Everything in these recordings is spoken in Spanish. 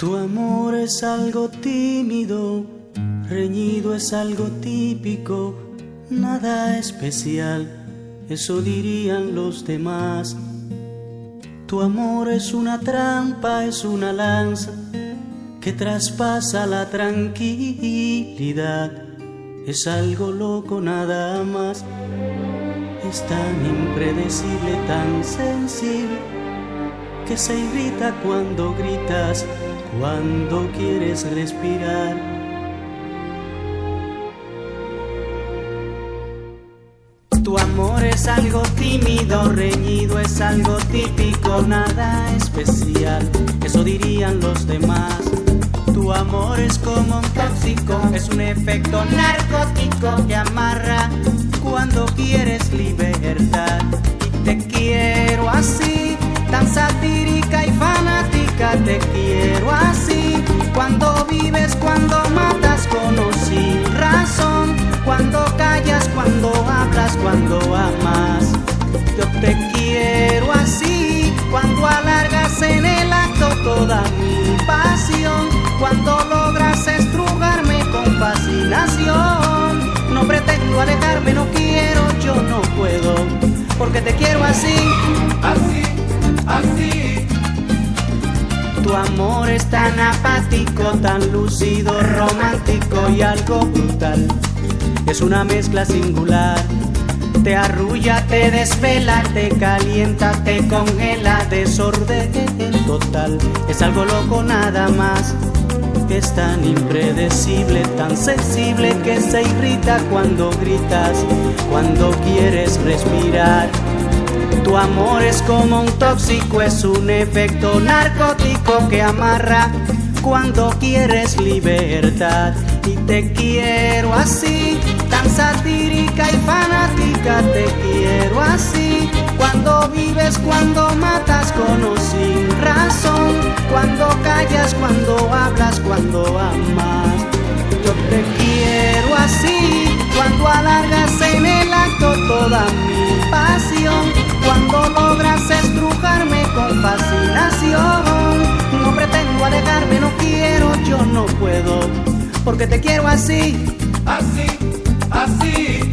Tu amor es algo tímido, reñido es algo típico, nada especial, eso dirían los demás. Tu amor es una trampa, es una lanza que traspasa la tranquilidad, es algo loco nada más, es tan impredecible, tan sensible, que se irrita cuando gritas cuando quieres respirar. Tu amor es algo tímido, reñido, es algo típico, nada especial, eso dirían los demás. Tu amor es como un tóxico, es un efecto narcótico que amarra cuando quieres libertad. Cuando amas. Yo te quiero así, cuando alargas en el acto toda mi pasión, cuando logras estrugarme con fascinación. No pretendo alejarme, no quiero, yo no puedo, porque te quiero así, así, así. Tu amor es tan apático, tan lúcido, romántico y algo brutal. Es una mezcla singular. Te arrulla, te desvela, te calienta, te congela, desorden total. Es algo loco nada más. Es tan impredecible, tan sensible que se irrita cuando gritas, cuando quieres respirar. Tu amor es como un tóxico, es un efecto narcótico que amarra cuando quieres libertad. Y te quiero así, tan satírica y fanática, te quiero así. Cuando vives, cuando matas con o sin razón, cuando callas, cuando hablas, cuando amas. Yo te quiero así, cuando alargas en el acto toda mi pasión, cuando logras estrujarme con fascinación. No pretendo alejarme, no quiero, yo no puedo, porque te quiero así, así, así.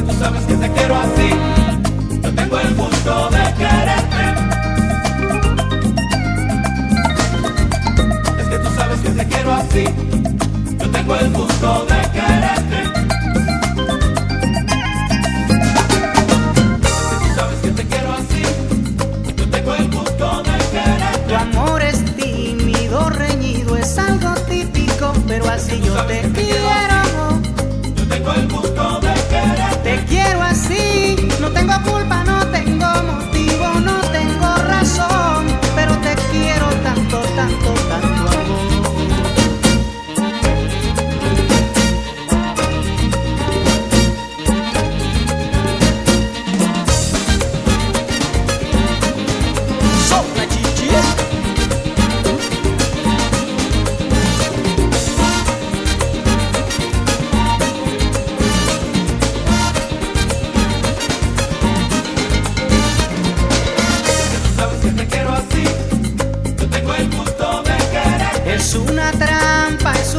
Es que tú sabes que te quiero así. Yo tengo el gusto de quererte. Es que tú sabes que te quiero así. Yo tengo el gusto de quererte. Es que tú sabes que te quiero así. Yo tengo el gusto de quererte. tu amor es tímido, reñido, es algo típico, pero así yo te quiero. Yo tengo el gusto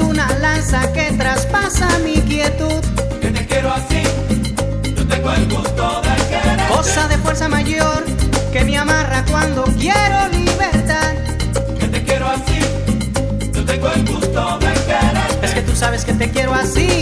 una lanza que traspasa mi quietud. Yo te quiero así, yo tengo el gusto de querer. Cosa de fuerza mayor que me amarra cuando quiero libertad. Yo te quiero así, yo tengo el gusto de querer. Es que tú sabes que te quiero así.